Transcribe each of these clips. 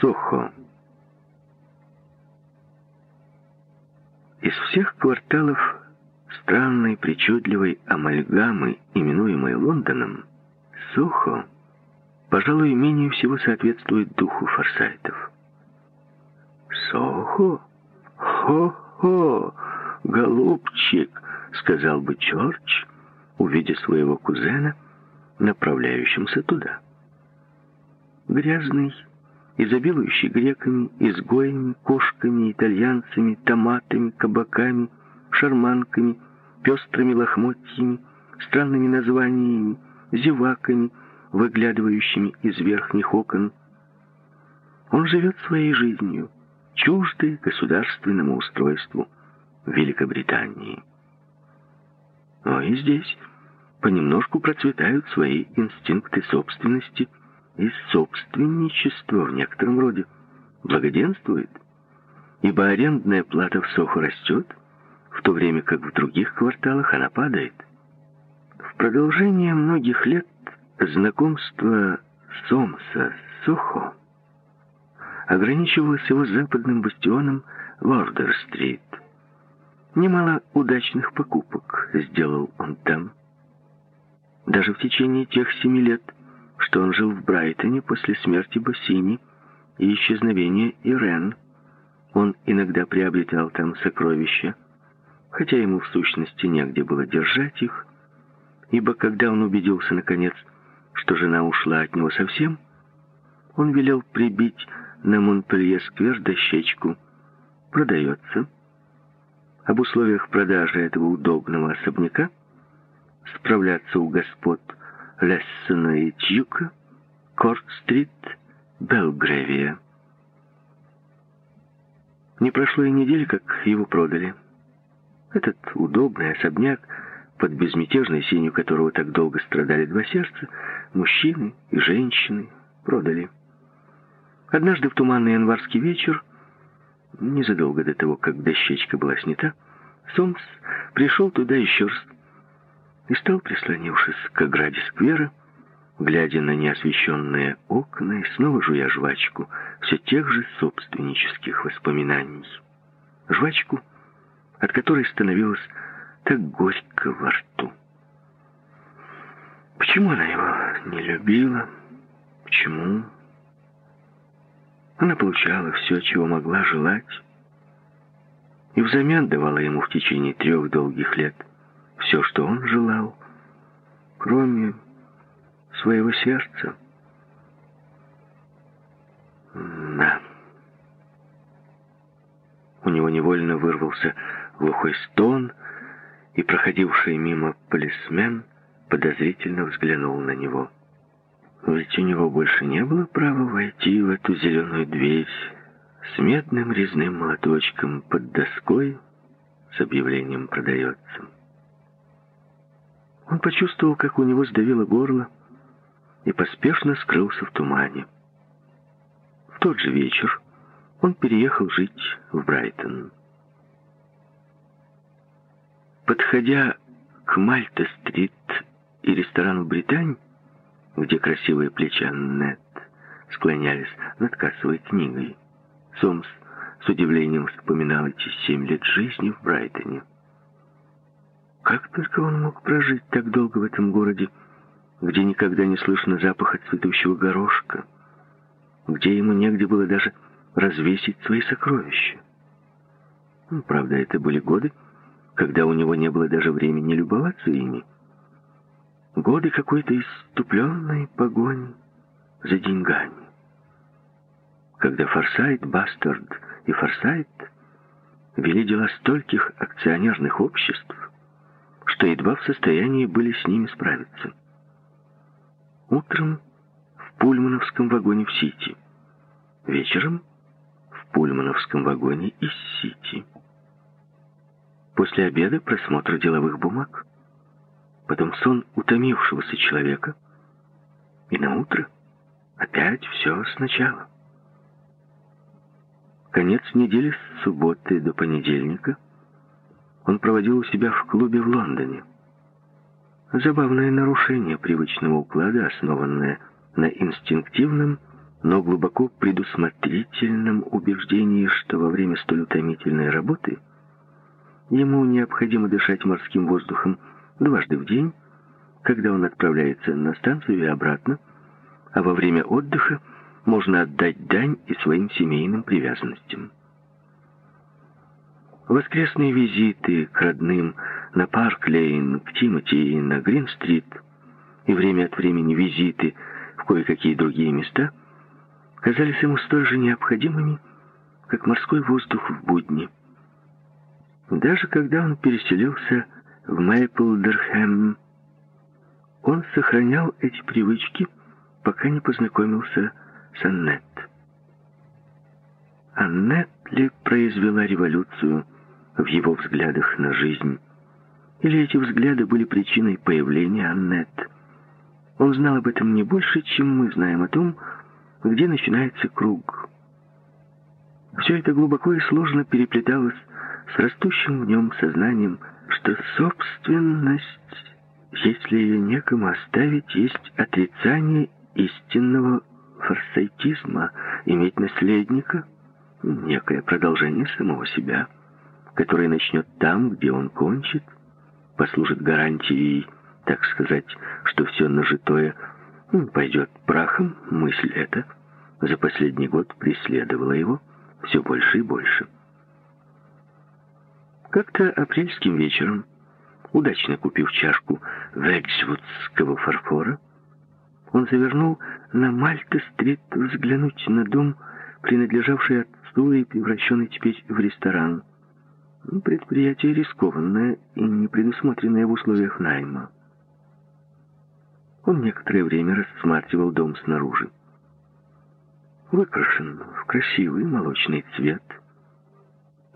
Сохо. Из всех кварталов странной, причудливой амальгамы, именуемой Лондоном, Сохо, пожалуй, менее всего соответствует духу форсайтов. «Сохо? Хо-хо! Голубчик!» — сказал бы Чорч, увидя своего кузена, направляющимся туда. Грязный, изобилующий греками, изгоями, кошками, итальянцами, томатами, кабаками, шарманками, пестрыми лохмотьями, странными названиями, зеваками, выглядывающими из верхних окон. Он живет своей жизнью, чуждой государственному устройству Великобритании. Но и здесь понемножку процветают свои инстинкты собственности – и собственничество в некотором роде благоденствует, ибо арендная плата в Сохо растет, в то время как в других кварталах она падает. В продолжение многих лет знакомство Сомса с Сохо ограничивалось его западным бастионом Вордер-стрит. Немало удачных покупок сделал он там. Даже в течение тех семи лет, что он жил в Брайтоне после смерти Бассини и исчезновения Ирен. Он иногда приобретал там сокровища, хотя ему в сущности негде было держать их, ибо когда он убедился, наконец, что жена ушла от него совсем, он велел прибить на Монпелье-сквер дощечку «Продается». Об условиях продажи этого удобного особняка справляться у господ Лессона и Тьюка, Корт-стрит, Белгревия. Не прошло и недели, как его продали. Этот удобный особняк, под безмятежной синью которого так долго страдали два сердца, мужчины и женщины продали. Однажды в туманный январский вечер, незадолго до того, как дощечка была снята, Сомс пришел туда еще раз и стал, прислонившись к ограде сквера, глядя на неосвещенные окна и снова жуя жвачку все тех же собственнических воспоминаний. Жвачку, от которой становилось так горько во рту. Почему она его не любила? Почему? Она получала все, чего могла желать, и взамен давала ему в течение трех долгих лет все, что он желал, кроме своего сердца. Да. У него невольно вырвался глухой стон, и проходивший мимо полисмен подозрительно взглянул на него. Ведь у него больше не было права войти в эту зеленую дверь с медным резным молоточком под доской с объявлением «Продается». Он почувствовал, как у него сдавило горло, и поспешно скрылся в тумане. В тот же вечер он переехал жить в Брайтон. Подходя к Мальта-стрит и ресторану «Британь», где красивые плечи Аннет склонялись над кассовой книгой, Сомс с удивлением вспоминал эти семь лет жизни в Брайтоне. Как только он мог прожить так долго в этом городе, где никогда не слышно запаха цветущего горошка, где ему негде было даже развесить свои сокровища. Ну, правда, это были годы, когда у него не было даже времени любоваться ими. Годы какой-то иступленной погони за деньгами. Когда Форсайт, Бастард и Форсайт вели дела стольких акционерных обществ, что едва в состоянии были с ними справиться. Утром в пульмановском вагоне в Сити. Вечером в пульмановском вагоне из Сити. После обеда просмотр деловых бумаг. Потом сон утомившегося человека. И на утро опять все сначала. Конец недели с субботы до понедельника – он проводил у себя в клубе в Лондоне. Забавное нарушение привычного уклада, основанное на инстинктивном но глубоко предусмотрительном убеждении, что во время столь утомительной работы ему необходимо дышать морским воздухом дважды в день, когда он отправляется на станцию и обратно, а во время отдыха можно отдать дань и своим семейным привязанностям. Воскресные визиты к родным на Парк-Лейн, к Тимоти и на Грин-стрит и время от времени визиты в кое-какие другие места казались ему столь же необходимыми, как морской воздух в будни. Даже когда он переселился в Мейплдерхэм, он сохранял эти привычки, пока не познакомился с Аннет. Аннет ли произвела революцию в его взглядах на жизнь? Или эти взгляды были причиной появления Аннет? Он знал об этом не больше, чем мы знаем о том, где начинается круг. Все это глубоко и сложно переплеталось с растущим в нем сознанием, что собственность, если ее некому оставить, есть отрицание истинного форсайтизма, иметь наследника, некое продолжение самого себя, который начнет там, где он кончит, послужит гарантией, так сказать, что все нажитое пойдет прахом, мысль эта за последний год преследовала его все больше и больше. Как-то апрельским вечером, удачно купив чашку вексвудского фарфора, он завернул на Мальта-стрит взглянуть на дом, принадлежавший отцу и превращенный теперь в ресторан. Предприятие рискованное и не предусмотренное в условиях найма. Он некоторое время рассматривал дом снаружи. Выкрашен в красивый молочный цвет.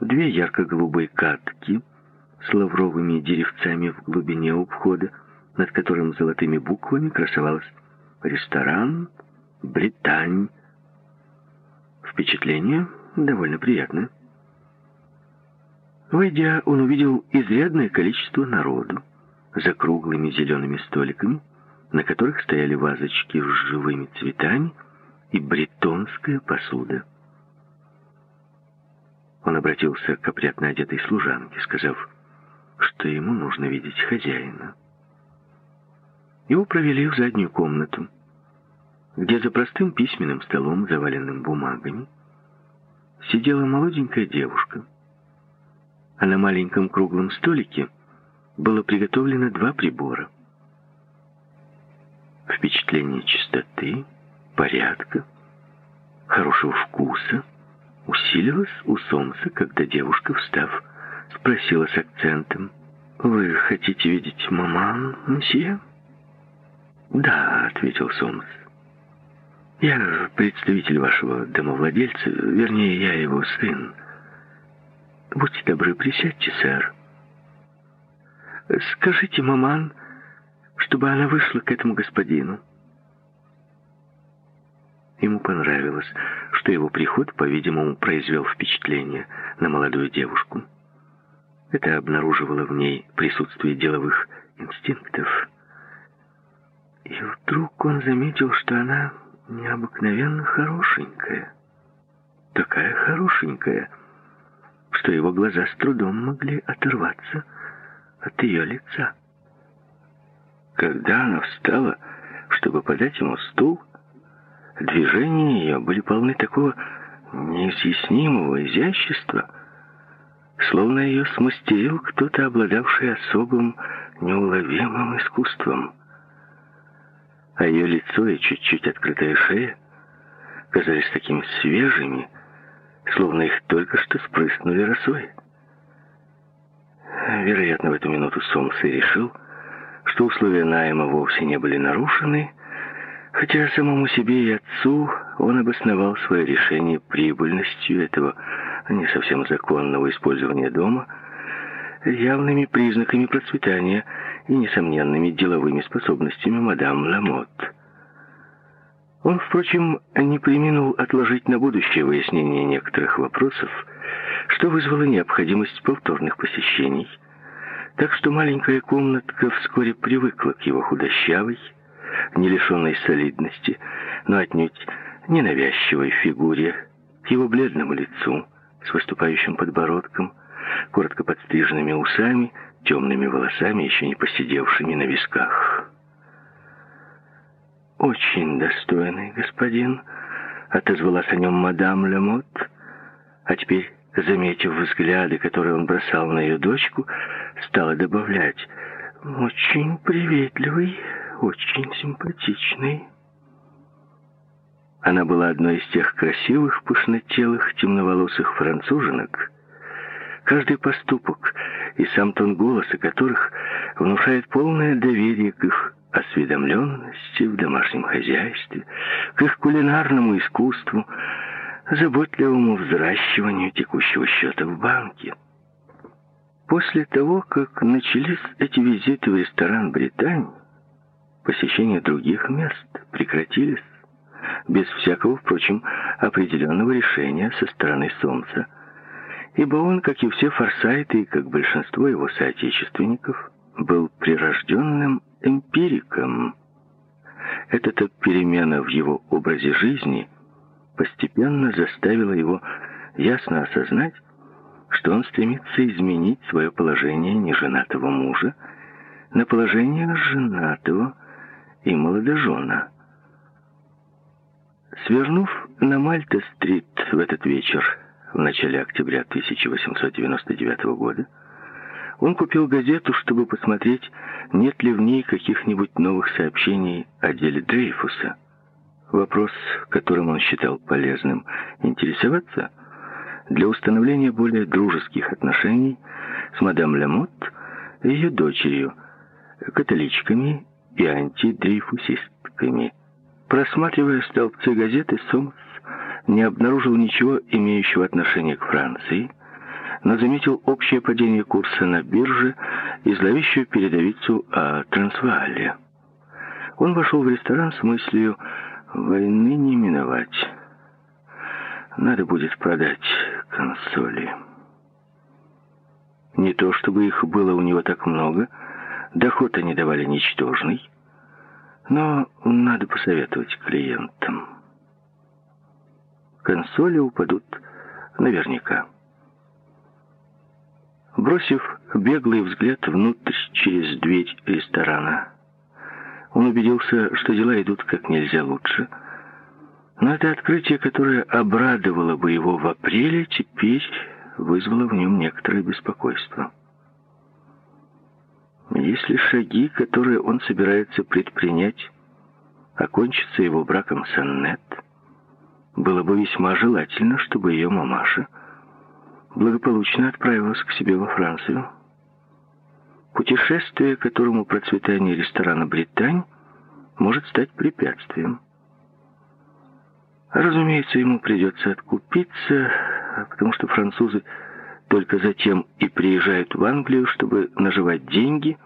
Две ярко-голубые катки с лавровыми деревцами в глубине у входа, над которым золотыми буквами красовалось «Ресторан Британь». Впечатление довольно приятное. Войдя, он увидел изрядное количество народу за круглыми зелеными столиками, на которых стояли вазочки с живыми цветами и бретонская посуда. Он обратился к опрятно одетой служанке, сказав, что ему нужно видеть хозяина. Его провели в заднюю комнату, где за простым письменным столом, заваленным бумагами, сидела молоденькая девушка, а на маленьком круглом столике было приготовлено два прибора — Впечатление чистоты, порядка, хорошего вкуса усилилось у Сомса, когда девушка, встав, спросила с акцентом, «Вы хотите видеть маман, мсье?» «Да», — ответил Сомс. «Я представитель вашего домовладельца, вернее, я его сын. Будьте добры, присядьте, сэр. Скажите, маман, чтобы она вышла к этому господину. Ему понравилось, что его приход, по-видимому, произвел впечатление на молодую девушку. Это обнаруживало в ней присутствие деловых инстинктов. И вдруг он заметил, что она необыкновенно хорошенькая. Такая хорошенькая, что его глаза с трудом могли оторваться от ее лица. Когда она встала, чтобы подать ему стул, движения ее были полны такого неизъяснимого изящества, словно ее смастерил кто-то, обладавший особым неуловимым искусством. А ее лицо и чуть-чуть открытая шея казались такими свежими, словно их только что спрыснули росой. Вероятно, в эту минуту Сомс и решил, что условия найма вовсе не были нарушены, хотя самому себе и отцу он обосновал свое решение прибыльностью этого не совсем законного использования дома, явными признаками процветания и несомненными деловыми способностями мадам Ламот. Он, впрочем, не применил отложить на будущее выяснение некоторых вопросов, что вызвало необходимость повторных посещений – так что маленькая комнатка вскоре привыкла к его худощавой, не лишенной солидности, но отнюдь ненавязчивой фигуре, к его бледному лицу с выступающим подбородком, коротко подстриженными усами, темными волосами, еще не посидевшими на висках. «Очень достойный господин», — отозвалась о нем мадам Лемот, а теперь, заметив взгляды, которые он бросал на ее дочку, стала добавлять «очень приветливый, очень симпатичный». Она была одной из тех красивых, пышнотелых, темноволосых француженок, каждый поступок и сам тон голоса которых внушает полное доверие к их осведомленности в домашнем хозяйстве, к их кулинарному искусству, заботливому взращиванию текущего счета в банке. После того, как начались эти визиты в ресторан «Британь», посещения других мест прекратились без всякого, впрочем, определенного решения со стороны Солнца, ибо он, как и все форсайты и как большинство его соотечественников, был прирожденным эмпириком. Эта перемена в его образе жизни постепенно заставила его ясно осознать, что он стремится изменить свое положение неженатого мужа на положение женатого и молодожена. Свернув на Мальта-стрит в этот вечер, в начале октября 1899 года, он купил газету, чтобы посмотреть, нет ли в ней каких-нибудь новых сообщений о деле Дрейфуса. Вопрос, которым он считал полезным интересоваться, для установления более дружеских отношений с мадам Ламот и ее дочерью, католичками и антидрейфусистками. Просматривая столбцы газеты, Сомс не обнаружил ничего, имеющего отношение к Франции, но заметил общее падение курса на бирже и зловещую передовицу о Трансваале. Он вошел в ресторан с мыслью «войны не миновать». Надо будет продать консоли. Не то чтобы их было у него так много, доход они давали ничтожный, но надо посоветовать клиентам. Консоли упадут наверняка. Бросив беглый взгляд внутрь через дверь ресторана, он убедился, что дела идут как нельзя лучше. Но это открытие, которое обрадовало бы его в апреле, теперь вызвало в нем некоторое беспокойство. Если шаги, которые он собирается предпринять, окончатся его браком с Аннет, было бы весьма желательно, чтобы ее мамаша благополучно отправилась к себе во Францию. Путешествие, которому процветание ресторана «Британь» может стать препятствием. Разумеется, ему придется откупиться, потому что французы только затем и приезжают в Англию, чтобы наживать деньги.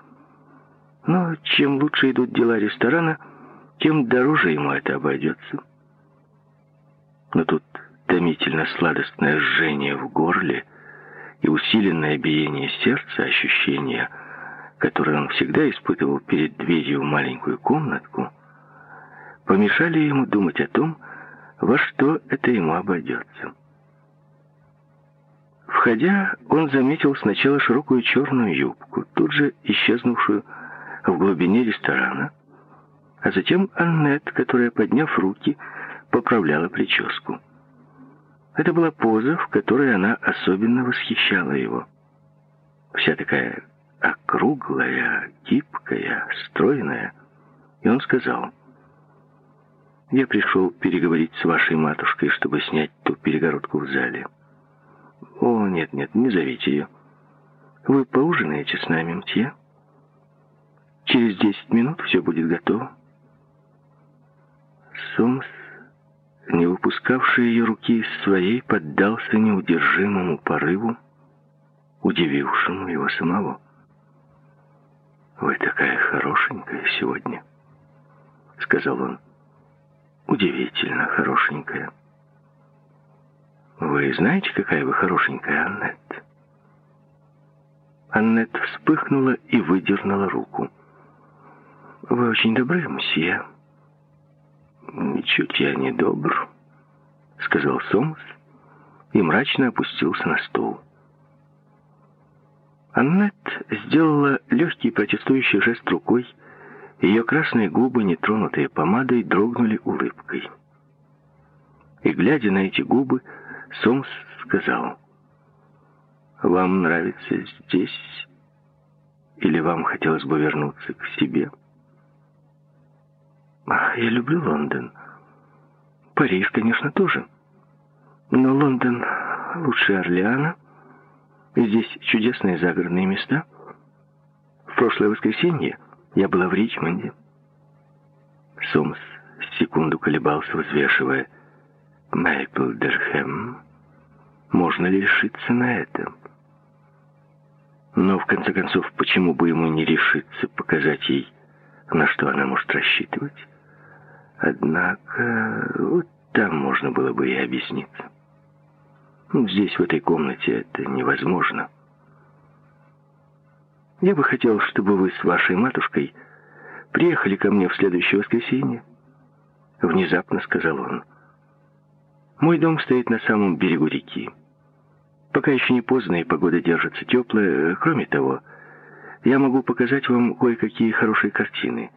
Но чем лучше идут дела ресторана, тем дороже ему это обойдется. Но тут томительно сладостное жжение в горле и усиленное биение сердца, ощущения, которое он всегда испытывал перед дверью в маленькую комнатку, помешали ему думать о том, во что это ему обойдется. Входя, он заметил сначала широкую черную юбку, тут же исчезнувшую в глубине ресторана, а затем Аннет, которая, подняв руки, поправляла прическу. Это была поза, в которой она особенно восхищала его. Вся такая округлая, гибкая, стройная. И он сказал, «Я пришел переговорить с вашей матушкой, чтобы снять ту перегородку в зале». «О, нет-нет, не зовите ее. Вы поужинаете с нами, мтье? Через десять минут все будет готово». Сомс не выпускавший ее руки из своей, поддался неудержимому порыву, удивившему его самого. «Вы такая хорошенькая сегодня», — сказал он. «Удивительно хорошенькая». «Вы знаете, какая вы хорошенькая, Аннет?» Аннет вспыхнула и выдернула руку. «Вы очень добры, мсье». «Ничуть я не добр», сказал Сомс и мрачно опустился на стул. Аннет сделала легкий протестующий жест рукой, ее красные губы, нетронутые помадой, дрогнули улыбкой. И, глядя на эти губы, Сомс сказал, «Вам нравится здесь, или вам хотелось бы вернуться к себе?» «Ах, я люблю Лондон. Париж, конечно, тоже. Но Лондон лучше Орлеана». Здесь чудесные загородные места. В прошлое воскресенье я была в Ричмонде. Сомс секунду колебался, взвешивая. Мейплдерхэм. Можно ли решиться на это? Но, в конце концов, почему бы ему не решиться показать ей, на что она может рассчитывать? Однако, вот там можно было бы и объясниться. Здесь, в этой комнате, это невозможно. Я бы хотел, чтобы вы с вашей матушкой приехали ко мне в следующее воскресенье. Внезапно сказал он. Мой дом стоит на самом берегу реки. Пока еще не поздно, и погода держится теплая. Кроме того, я могу показать вам кое-какие хорошие картины.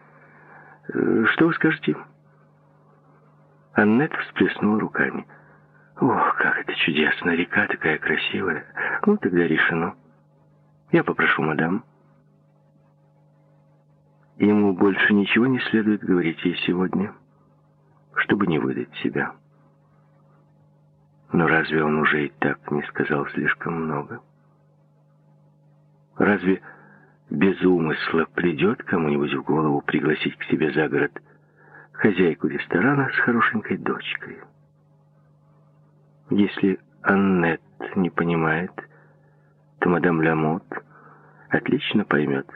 Э, что вы скажете?» Аннет всплеснула руками. Ох, как это чудесно, река такая красивая. Ну, тогда решено. Я попрошу мадам. Ему больше ничего не следует говорить ей сегодня, чтобы не выдать себя. Но разве он уже и так не сказал слишком много? Разве без умысла придет кому-нибудь в голову пригласить к себе за город хозяйку ресторана с хорошенькой дочкой? Если Аннет не понимает, то мадам Ламот отлично поймет.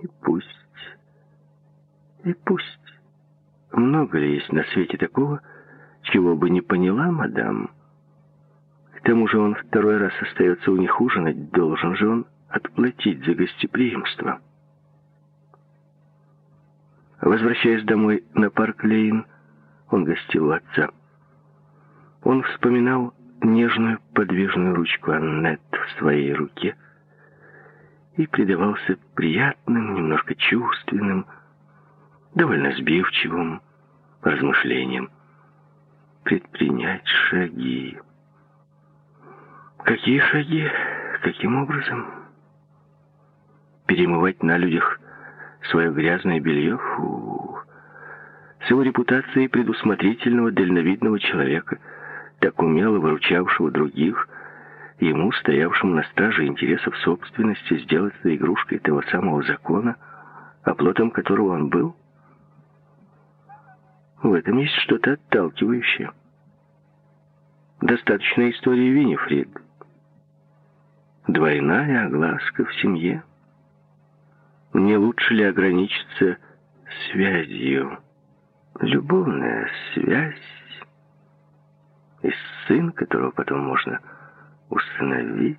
И пусть, и пусть. Много ли есть на свете такого, чего бы не поняла мадам? К тому же он второй раз остается у них ужинать, должен же он отплатить за гостеприимство. Возвращаясь домой на парк Лейн, он гостил у отца. Он вспоминал нежную подвижную ручку Аннет в своей руке и предавался приятным, немножко чувственным, довольно сбивчивым размышлениям. Предпринять шаги. Какие шаги? Каким образом? Перемывать на людях свое грязное белье? Фу. С его репутацией предусмотрительного, дальновидного человека – так умело выручавшего других, ему, стоявшему на страже интересов собственности, сделаться игрушкой того самого закона, оплотом которого он был? В этом есть что-то отталкивающее. Достаточно истории Винифрид. Двойная огласка в семье. Не лучше ли ограничиться связью? Любовная связь и сын, которого потом можно усыновить.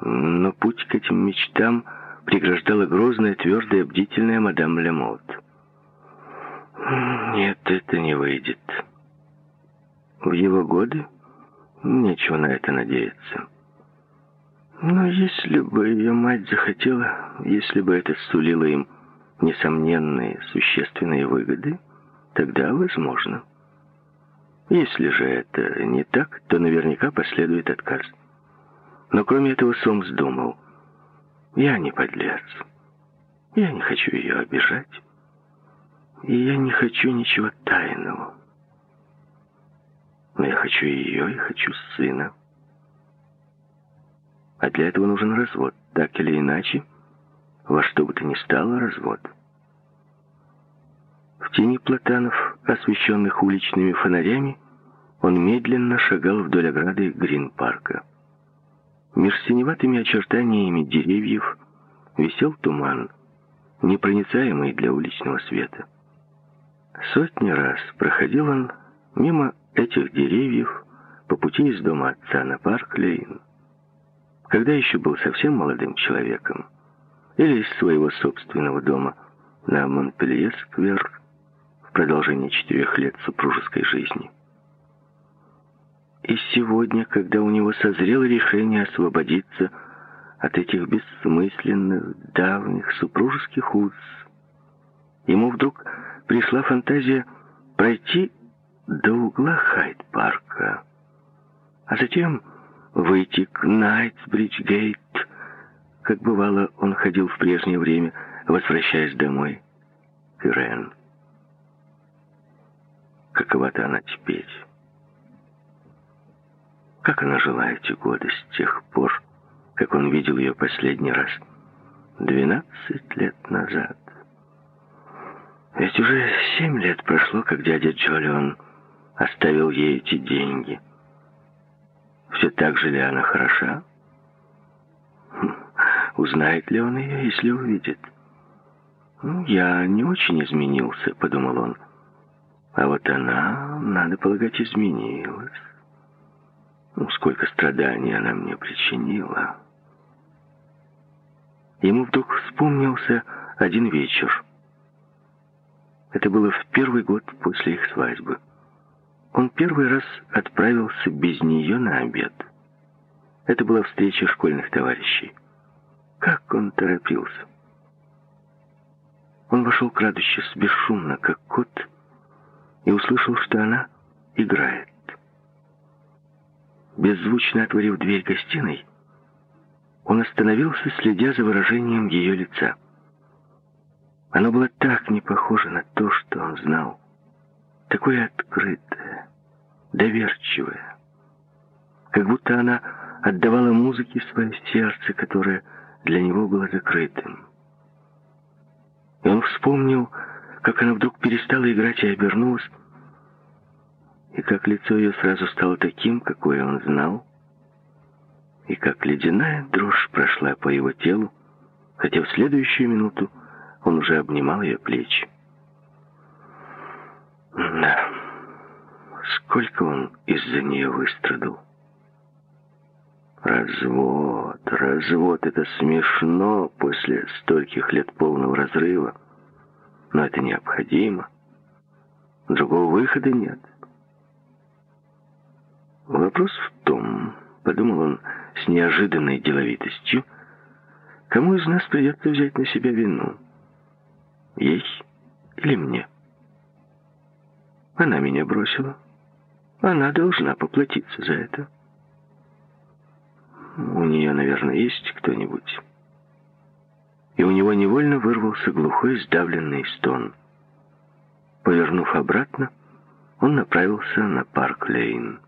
Но путь к этим мечтам преграждала грозная, твердая, бдительная мадам Лемот. Нет, это не выйдет. В его годы нечего на это надеяться. Но если бы ее мать захотела, если бы это сулило им несомненные существенные выгоды, тогда возможно. Если же это не так, то наверняка последует отказ. Но кроме этого Сомс думал, я не подлец. Я не хочу ее обижать. И я не хочу ничего тайного. Но я хочу ее и хочу сына. А для этого нужен развод. Так или иначе, во что бы то ни стало развод. В тени платанов, освещенных уличными фонарями, он медленно шагал вдоль ограды Грин-парка. Меж синеватыми очертаниями деревьев висел туман, непроницаемый для уличного света. Сотни раз проходил он мимо этих деревьев по пути из дома отца на парк Лейн, когда еще был совсем молодым человеком, или из своего собственного дома на Монпелье-сквер продолжение четырех лет супружеской жизни. И сегодня, когда у него созрело решение освободиться от этих бессмысленных давних супружеских уз, ему вдруг пришла фантазия пройти до угла Хайд-парка, а затем выйти к Найтсбридж-гейт, как бывало он ходил в прежнее время, возвращаясь домой к Ирен. Какова-то она теперь. Как она жила эти годы с тех пор, как он видел ее последний раз? Двенадцать лет назад. Ведь уже семь лет прошло, как дядя Джолион оставил ей эти деньги. Все так же ли она хороша? Хм, узнает ли он ее, если увидит? «Ну, я не очень изменился», — подумал он. А вот она, надо полагать, изменилась. Ну, сколько страданий она мне причинила. Ему вдруг вспомнился один вечер. Это было в первый год после их свадьбы. Он первый раз отправился без нее на обед. Это была встреча школьных товарищей. Как он торопился. Он вошел, крадучись бесшумно, как кот, и услышал, что она играет. Беззвучно отворив дверь гостиной, он остановился, следя за выражением ее лица. Оно было так не похоже на то, что он знал. Такое открытое, доверчивое. Как будто она отдавала музыке свое сердце, которое для него было закрытым. И он вспомнил, как она вдруг перестала играть и обернулась, и как лицо ее сразу стало таким, какое он знал, и как ледяная дрожь прошла по его телу, хотя в следующую минуту он уже обнимал ее плечи. Да, сколько он из-за нее выстрадал. Развод, развод, это смешно после стольких лет полного разрыва. Но это необходимо. Другого выхода нет. Вопрос в том, подумал он с неожиданной деловитостью, кому из нас придется взять на себя вину? Ей или мне? Она меня бросила. Она должна поплатиться за это. У нее, наверное, есть кто-нибудь. И у него невольно вырвался глухой сдавленный стон. Повернув обратно, он направился на парк Лейн.